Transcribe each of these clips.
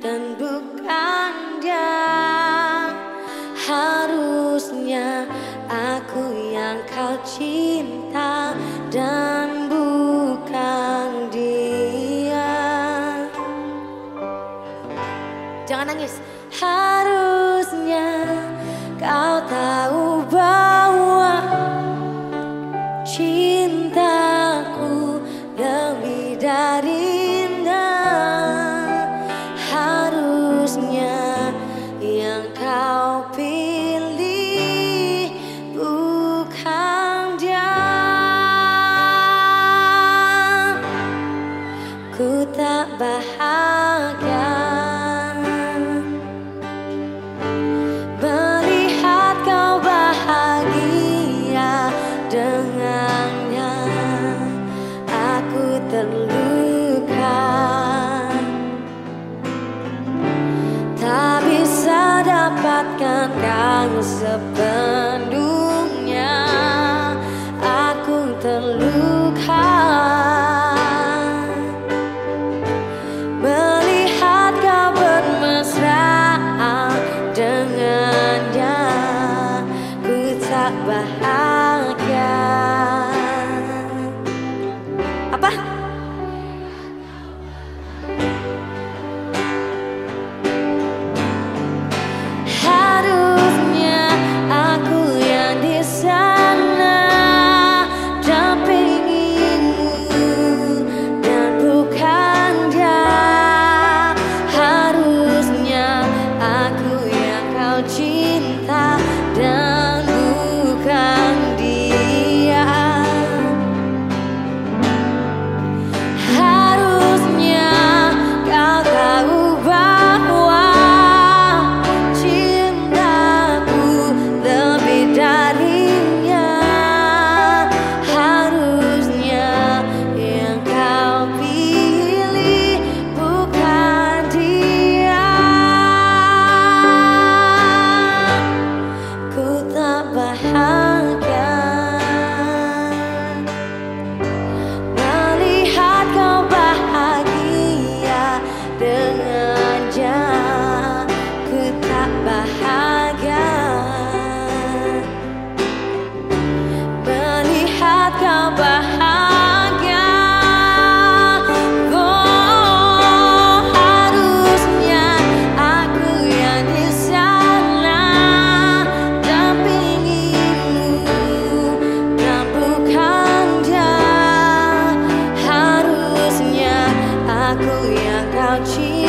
dan bukan dia. Harusnya aku yang kau cinta dan bukan dia. Jangan nangis. Tak bisa dapatkan kau sepenuhnya Aku terluka. Melihat kau bermesraan dengannya Ku tak bahagia.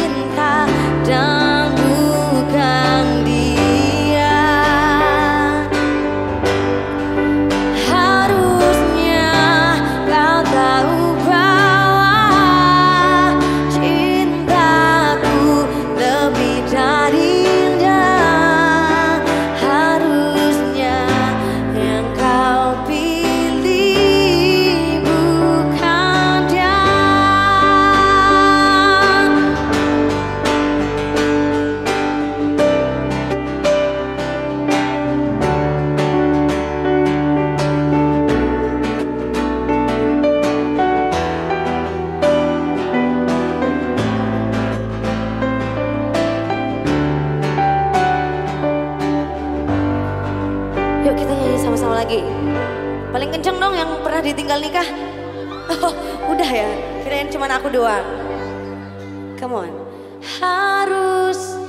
thiên ta. ra Paling kenceng dong yang pernah ditinggal nikah. Oh, udah ya, kirain cuma aku doang. Come on. Harus